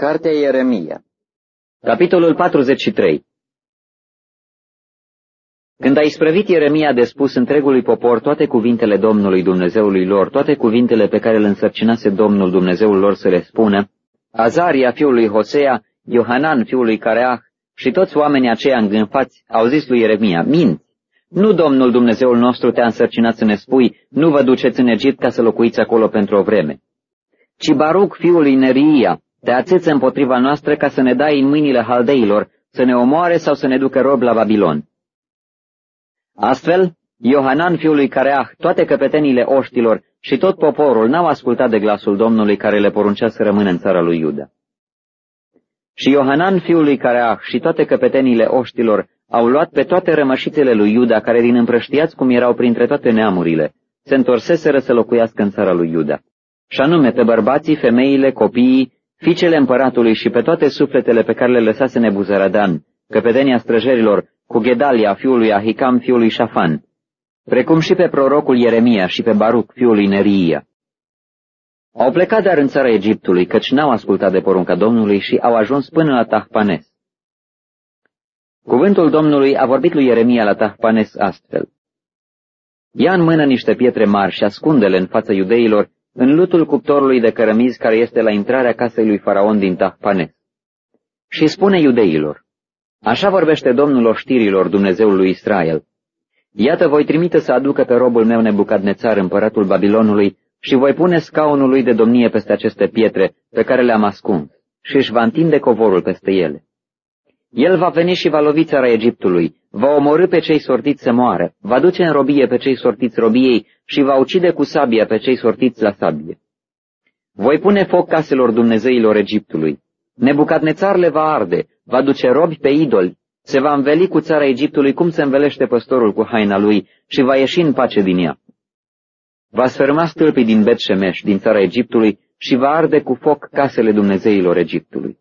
Cartea Ieremia Capitolul 43 Când a isprăvit Ieremia de spus întregului popor toate cuvintele Domnului Dumnezeului lor, toate cuvintele pe care le însărcinase Domnul Dumnezeul lor să le spună, Azaria fiului Hosea, Iohanan fiului Careah și toți oamenii aceia îngânfați au zis lui Ieremia, minți, nu Domnul Dumnezeul nostru te-a însărcinat să ne spui, nu vă duceți în Egipt ca să locuiți acolo pentru o vreme. Ci Baruc fiului Neria, te ațeță împotriva noastră ca să ne dai în mâinile haldeilor, să ne omoare sau să ne ducă rob la Babilon. Astfel, Iohanan fiului Careah, toate căpetenile oștilor și tot poporul n-au ascultat de glasul Domnului care le poruncea să rămână în țara lui Iuda. Și Iohanan fiului Careah și toate căpetenile oștilor au luat pe toate rămășițele lui Iuda, care din împrăștiați cum erau printre toate neamurile, se întorseseră să locuiască în țara lui Iuda. Și anume pe bărbații, femeile, copiii, fiicele împăratului și pe toate sufletele pe care le lăsase Nebuzaradan, căpetenia străjerilor, cu Gedalia, fiul lui Ahicam, fiul lui Șafan, precum și pe prorocul Ieremia și pe Baruc, fiul lui Neria. Au plecat dar în țara Egiptului, căci n-au ascultat de porunca Domnului și au ajuns până la Tahpanes. Cuvântul Domnului a vorbit lui Ieremia la Tahpanes astfel. Ia în mână niște pietre mari și ascunde-le în fața iudeilor în lutul cuptorului de cărămizi care este la intrarea casei lui Faraon din Tahpanes. Și spune iudeilor, așa vorbește Domnul oștirilor Dumnezeul lui Israel. Iată, voi trimite să aducă pe robul meu Nebucadnețar, împăratul Babilonului, și voi pune scaunul lui de domnie peste aceste pietre pe care le-am ascuns, și își va întinde covorul peste ele. El va veni și va lovi țara Egiptului, va omorâ pe cei sortiți să moară, va duce în robie pe cei sortiți robiei și va ucide cu sabia pe cei sortiți la sabie. Voi pune foc caselor Dumnezeilor Egiptului. Nebucadnețar le va arde, va duce robi pe idoli, se va înveli cu țara Egiptului cum se învelește păstorul cu haina lui și va ieși în pace din ea. Va sfârma stâlpii din Bet Shemesh, din țara Egiptului, și va arde cu foc casele Dumnezeilor Egiptului.